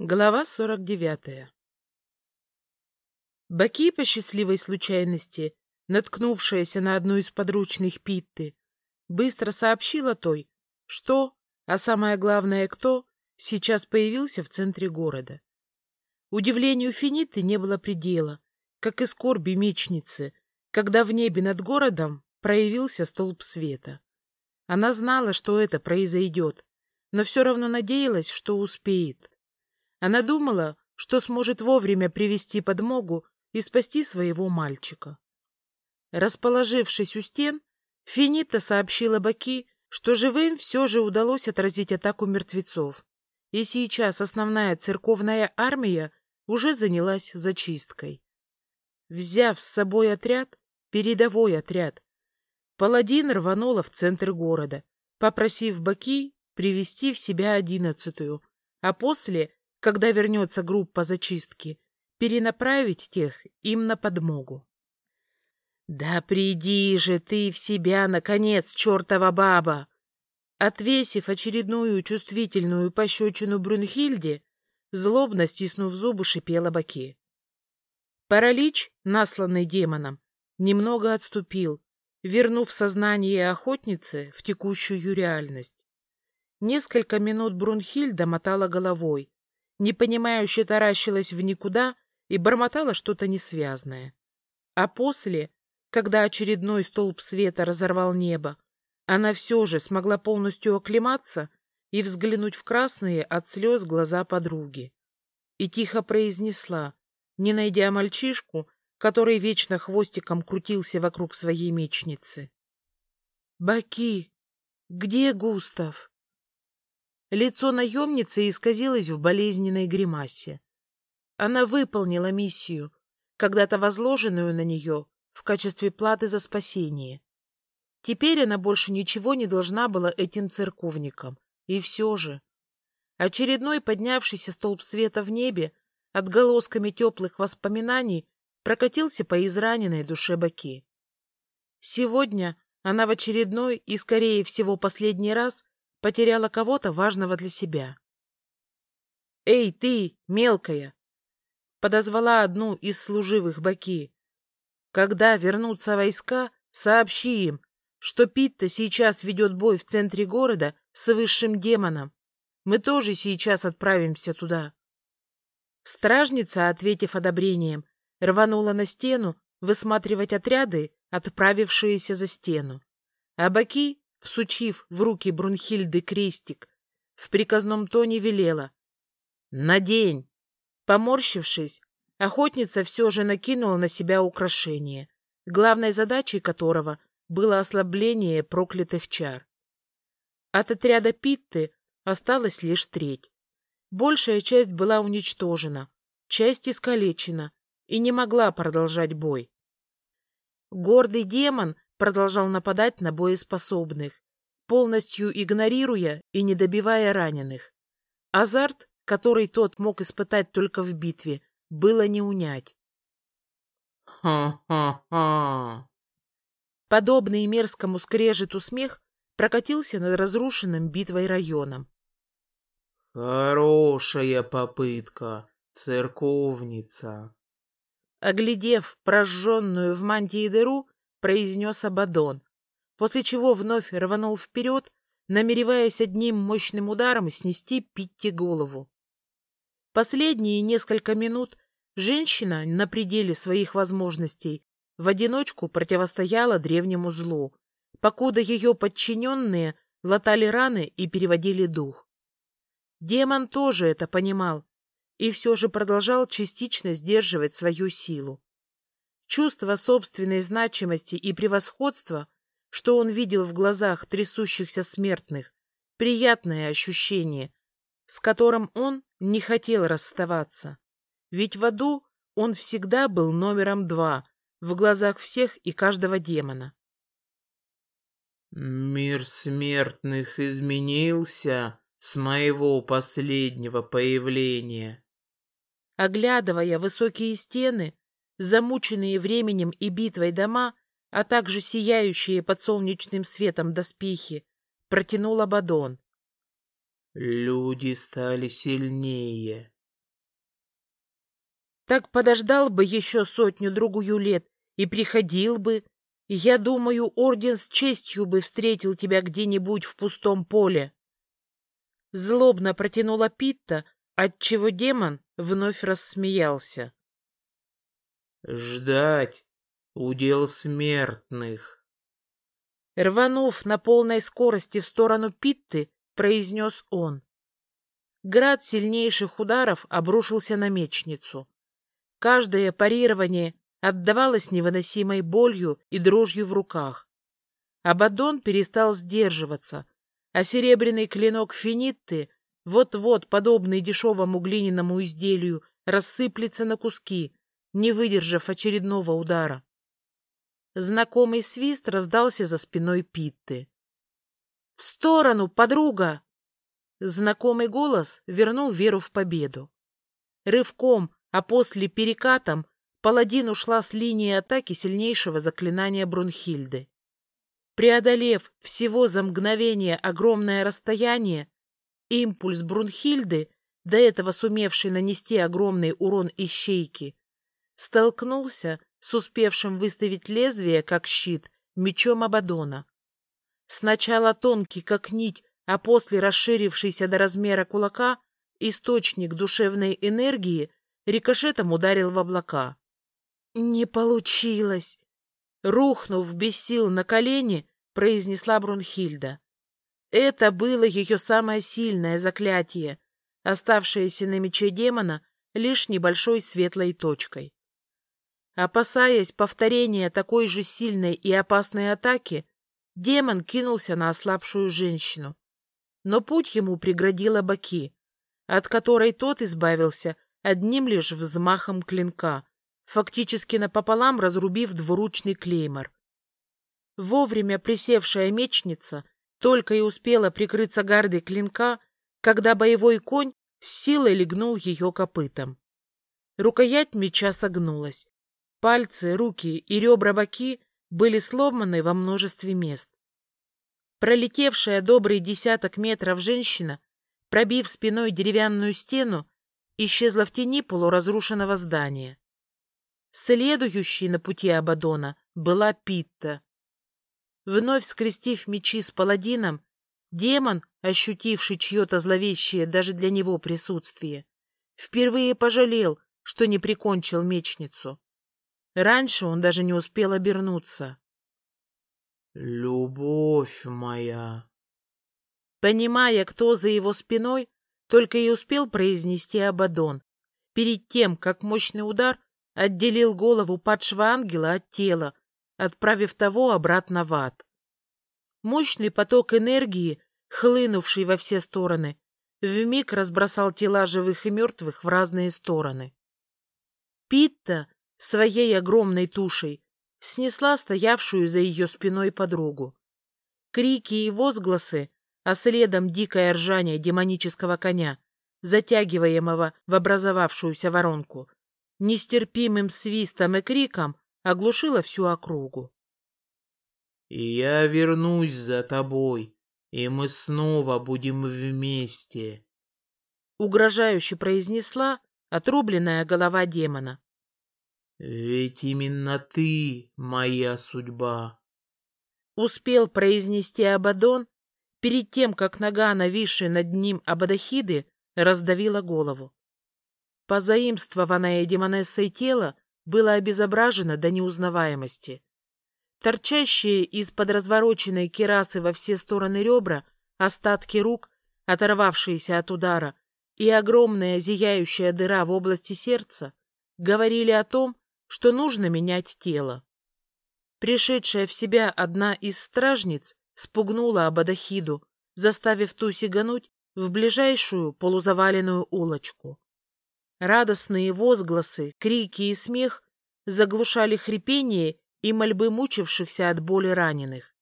Глава 49 Баки, по счастливой случайности, наткнувшаяся на одну из подручных Питты, быстро сообщила той, что, а самое главное, кто, сейчас появился в центре города. Удивлению Финиты не было предела, как и скорби мечницы, когда в небе над городом проявился столб света. Она знала, что это произойдет, но все равно надеялась, что успеет. Она думала, что сможет вовремя привести подмогу и спасти своего мальчика. Расположившись у стен, Финита сообщила Баки, что живым все же удалось отразить атаку мертвецов, и сейчас основная церковная армия уже занялась зачисткой. Взяв с собой отряд, передовой отряд, паладин рванула в центр города, попросив Баки привести в себя одиннадцатую, а после когда вернется группа зачистки, перенаправить тех им на подмогу. «Да приди же ты в себя, наконец, чертова баба!» Отвесив очередную чувствительную пощечину Брюнхильде, злобно стиснув зубы, шипела Баки. Паралич, насланный демоном, немного отступил, вернув сознание охотницы в текущую реальность. Несколько минут Брунхильда мотала головой, непонимающе таращилась в никуда и бормотала что-то несвязное. А после, когда очередной столб света разорвал небо, она все же смогла полностью оклематься и взглянуть в красные от слез глаза подруги. И тихо произнесла, не найдя мальчишку, который вечно хвостиком крутился вокруг своей мечницы. «Баки, где Густав?» Лицо наемницы исказилось в болезненной гримасе. Она выполнила миссию, когда-то возложенную на нее в качестве платы за спасение. Теперь она больше ничего не должна была этим церковникам. И все же... Очередной поднявшийся столб света в небе отголосками теплых воспоминаний прокатился по израненной душе Баки. Сегодня она в очередной и, скорее всего, последний раз потеряла кого-то важного для себя. «Эй, ты, мелкая!» Подозвала одну из служивых Баки. «Когда вернутся войска, сообщи им, что Питта сейчас ведет бой в центре города с высшим демоном. Мы тоже сейчас отправимся туда». Стражница, ответив одобрением, рванула на стену высматривать отряды, отправившиеся за стену. А Баки всучив в руки Брунхильды крестик, в приказном тоне велела. «Надень!» Поморщившись, охотница все же накинула на себя украшение, главной задачей которого было ослабление проклятых чар. От отряда Питты осталась лишь треть. Большая часть была уничтожена, часть искалечена и не могла продолжать бой. Гордый демон продолжал нападать на боеспособных, полностью игнорируя и не добивая раненых. Азарт, который тот мог испытать только в битве, было не унять. «Ха-ха-ха!» Подобный мерзкому скрежету смех прокатился над разрушенным битвой районом. «Хорошая попытка, церковница!» Оглядев прожженную в мантии дыру, произнес Абадон, после чего вновь рванул вперед, намереваясь одним мощным ударом снести Питти голову. Последние несколько минут женщина на пределе своих возможностей в одиночку противостояла древнему злу, покуда ее подчиненные латали раны и переводили дух. Демон тоже это понимал и все же продолжал частично сдерживать свою силу. Чувство собственной значимости и превосходства, что он видел в глазах трясущихся смертных, приятное ощущение, с которым он не хотел расставаться. Ведь в аду он всегда был номером два в глазах всех и каждого демона. «Мир смертных изменился с моего последнего появления». Оглядывая высокие стены, замученные временем и битвой дома, а также сияющие под солнечным светом доспехи, протянул Абадон. Люди стали сильнее. Так подождал бы еще сотню-другую лет и приходил бы. Я думаю, орден с честью бы встретил тебя где-нибудь в пустом поле. Злобно протянула Питта, отчего демон вновь рассмеялся. Ждать — удел смертных. Рванув на полной скорости в сторону Питты, произнес он. Град сильнейших ударов обрушился на мечницу. Каждое парирование отдавалось невыносимой болью и дрожью в руках. Абадон перестал сдерживаться, а серебряный клинок Финитты, вот-вот, подобный дешевому глиняному изделию, рассыплется на куски, не выдержав очередного удара. Знакомый свист раздался за спиной Питты. «В сторону, подруга!» Знакомый голос вернул веру в победу. Рывком, а после перекатом, паладин ушла с линии атаки сильнейшего заклинания Брунхильды. Преодолев всего за мгновение огромное расстояние, импульс Брунхильды, до этого сумевший нанести огромный урон ищейки, столкнулся с успевшим выставить лезвие, как щит, мечом Абадона. Сначала тонкий, как нить, а после расширившийся до размера кулака, источник душевной энергии рикошетом ударил в облака. «Не получилось!» Рухнув без сил на колени, произнесла Брунхильда. Это было ее самое сильное заклятие, оставшееся на мече демона лишь небольшой светлой точкой. Опасаясь повторения такой же сильной и опасной атаки, демон кинулся на ослабшую женщину. Но путь ему преградила Баки, от которой тот избавился одним лишь взмахом клинка, фактически напополам разрубив двуручный клеймор. Вовремя присевшая мечница только и успела прикрыться гардой клинка, когда боевой конь с силой легнул ее копытом. Рукоять меча согнулась. Пальцы, руки и ребра боки были сломаны во множестве мест. Пролетевшая добрый десяток метров женщина, пробив спиной деревянную стену, исчезла в тени полуразрушенного здания. Следующей на пути Абадона была Питта. Вновь скрестив мечи с паладином, демон, ощутивший чье-то зловещее даже для него присутствие, впервые пожалел, что не прикончил мечницу. Раньше он даже не успел обернуться. «Любовь моя!» Понимая, кто за его спиной, только и успел произнести Абадон, перед тем, как мощный удар отделил голову падшего ангела от тела, отправив того обратно в ад. Мощный поток энергии, хлынувший во все стороны, вмиг разбросал тела живых и мертвых в разные стороны. Питта своей огромной тушей снесла стоявшую за ее спиной подругу. Крики и возгласы а следом дикое ржание демонического коня, затягиваемого в образовавшуюся воронку, нестерпимым свистом и криком оглушило всю округу. «Я вернусь за тобой, и мы снова будем вместе», — угрожающе произнесла отрубленная голова демона. «Ведь именно ты моя судьба», — успел произнести Абадон, перед тем, как нога, нависшая над ним Абадахиды, раздавила голову. Позаимствованное демонессой тело было обезображено до неузнаваемости. Торчащие из-под развороченной керасы во все стороны ребра, остатки рук, оторвавшиеся от удара, и огромная зияющая дыра в области сердца говорили о том, что нужно менять тело. Пришедшая в себя одна из стражниц спугнула Абадахиду, заставив ту сигануть в ближайшую полузаваленную улочку. Радостные возгласы, крики и смех заглушали хрипение и мольбы мучившихся от боли раненых.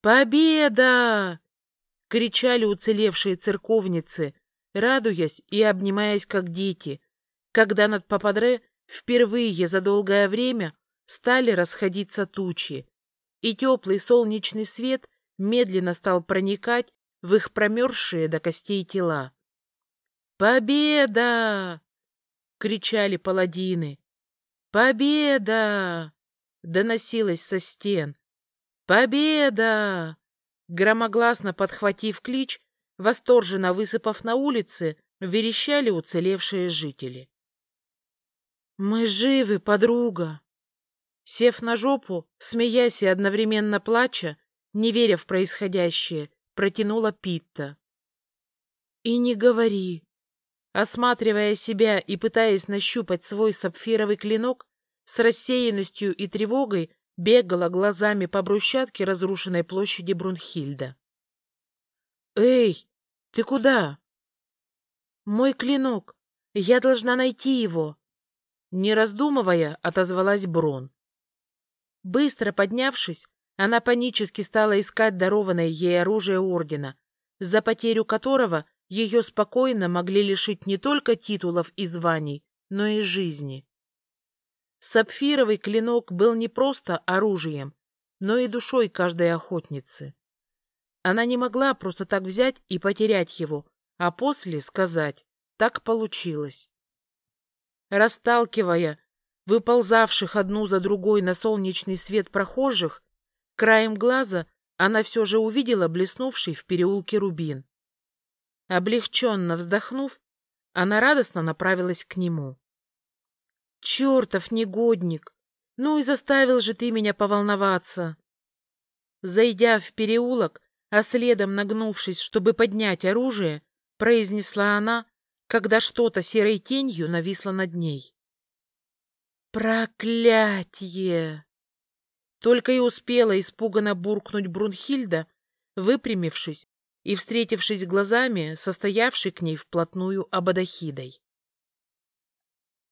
«Победа!» — кричали уцелевшие церковницы, радуясь и обнимаясь как дети, когда над Пападре впервые за долгое время стали расходиться тучи, и теплый солнечный свет медленно стал проникать в их промерзшие до костей тела. «Победа!» кричали паладины. «Победа!» — доносилось со стен. «Победа!» Громогласно подхватив клич, восторженно высыпав на улице, верещали уцелевшие жители. «Мы живы, подруга!» Сев на жопу, смеясь и одновременно плача, не веря в происходящее, протянула Питта. «И не говори!» Осматривая себя и пытаясь нащупать свой сапфировый клинок, с рассеянностью и тревогой бегала глазами по брусчатке разрушенной площади Брунхильда. «Эй, ты куда?» «Мой клинок. Я должна найти его!» Не раздумывая, отозвалась Брон. Быстро поднявшись, она панически стала искать дарованное ей оружие Ордена, за потерю которого ее спокойно могли лишить не только титулов и званий, но и жизни. Сапфировый клинок был не просто оружием, но и душой каждой охотницы. Она не могла просто так взять и потерять его, а после сказать «так получилось». Расталкивая выползавших одну за другой на солнечный свет прохожих, краем глаза она все же увидела блеснувший в переулке рубин. Облегченно вздохнув, она радостно направилась к нему. Чертов негодник! Ну и заставил же ты меня поволноваться. Зайдя в переулок, а следом нагнувшись, чтобы поднять оружие, произнесла она, когда что-то серой тенью нависло над ней. Проклятье! Только и успела испуганно буркнуть Брунхильда, выпрямившись и встретившись глазами, состоявшей к ней вплотную Абадахидой.